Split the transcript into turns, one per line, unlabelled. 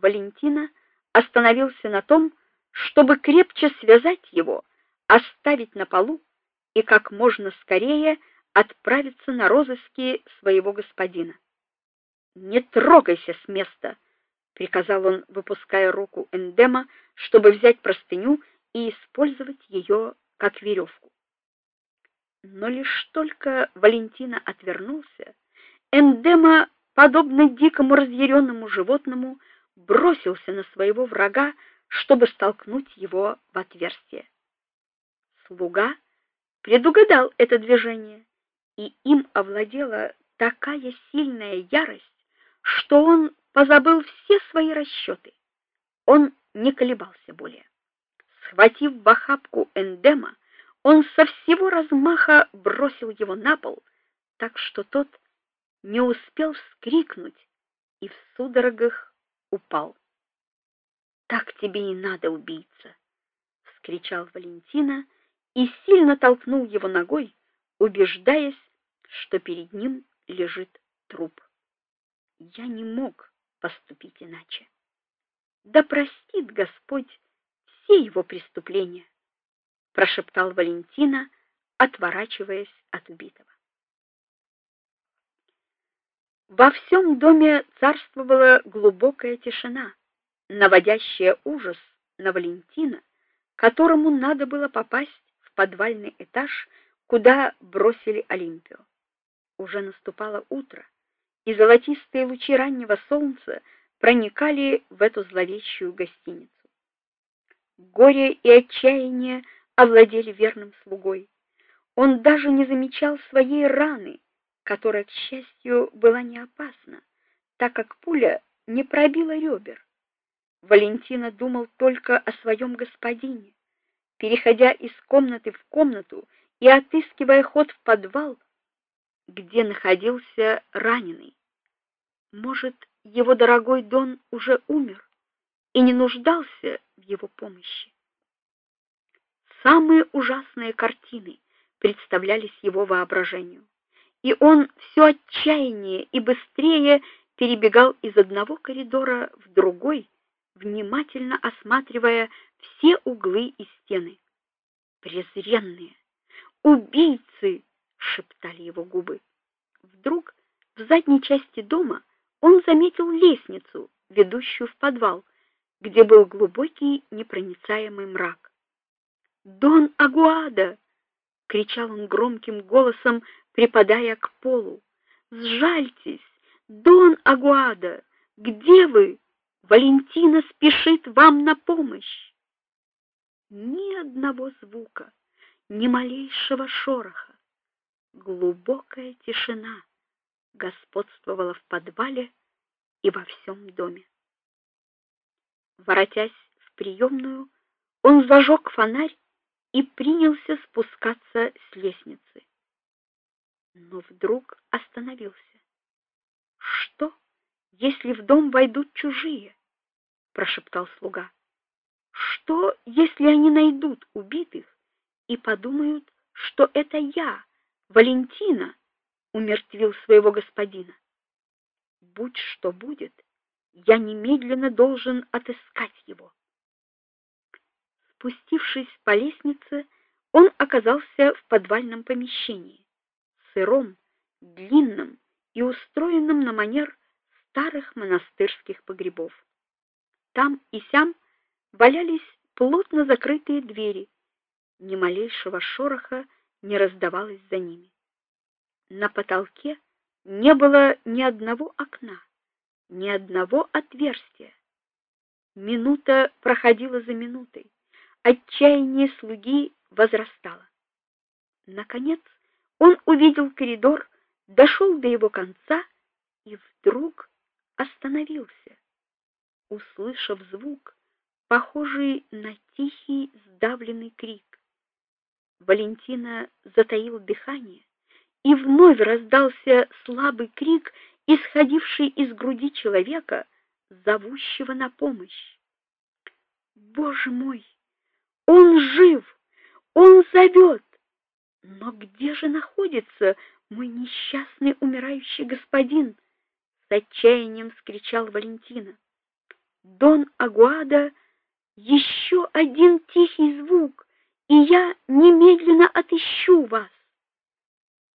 Валентина остановился на том, чтобы крепче связать его, оставить на полу и как можно скорее отправиться на розыски своего господина. "Не трогайся с места", приказал он, выпуская руку Эндема, чтобы взять простыню и использовать ее как веревку. Но лишь только Валентина отвернулся, Эндема, подобно дикому разъяренному животному, бросился на своего врага, чтобы столкнуть его в отверстие. Слуга предугадал это движение, и им овладела такая сильная ярость, что он позабыл все свои расчеты. Он не колебался более. Схватив в охапку Эндема, он со всего размаха бросил его на пол, так что тот не успел вскрикнуть и в судорогах упал. Так тебе и надо, убийца, вскричал Валентина и сильно толкнул его ногой, убеждаясь, что перед ним лежит труп. Я не мог поступить иначе. Да простит Господь все его преступления, прошептал Валентина, отворачиваясь от убитого. Во всем доме царствовала глубокая тишина наводящая ужас на Валентина, которому надо было попасть в подвальный этаж, куда бросили Олимпию. Уже наступало утро, и золотистые лучи раннего солнца проникали в эту зловещую гостиницу. Горе и отчаяние овладели верным слугой. Он даже не замечал своей раны, которая, к счастью, была не опасна, так как пуля не пробила ребер. Валентина думал только о своем господине. Переходя из комнаты в комнату и отыскивая ход в подвал, где находился раненый. Может, его дорогой Дон уже умер и не нуждался в его помощи. Самые ужасные картины представлялись его воображению, и он все отчаяннее и быстрее перебегал из одного коридора в другой внимательно осматривая все углы и стены. Презренные убийцы, шептали его губы. Вдруг в задней части дома он заметил лестницу, ведущую в подвал, где был глубокий непроницаемый мрак. "Дон Агуада!" кричал он громким голосом, припадая к полу. "Сжальтесь, Дон Агуада, где вы?" Валентина спешит вам на помощь. Ни одного звука, ни малейшего шороха. Глубокая тишина господствовала в подвале и во всем доме. Воротясь в приемную, он зажег фонарь и принялся спускаться с лестницы. Но вдруг остановился. Что, если в дом войдут чужие? прошептал слуга. Что, если они найдут убитых и подумают, что это я, Валентина, умертвил своего господина? Будь что будет, я немедленно должен отыскать его. Спустившись по лестнице, он оказался в подвальном помещении, сыром, длинном и устроенном на манер старых монастырских погребов. Там и сям валялись плотно закрытые двери. Ни малейшего шороха не раздавалось за ними. На потолке не было ни одного окна, ни одного отверстия. Минута проходила за минутой. Отчаяние слуги возрастало. Наконец, он увидел коридор, дошел до его конца и вдруг остановился услышав звук, похожий на тихий сдавленный крик. Валентина затаил дыхание, и вновь раздался слабый крик, исходивший из груди человека, зовущего на помощь. Боже мой, он жив! Он зовет! Но где же находится мой несчастный умирающий господин? с отчаянием вскричал Валентина. Дон Агуада, еще один тихий звук, и я немедленно отыщу вас.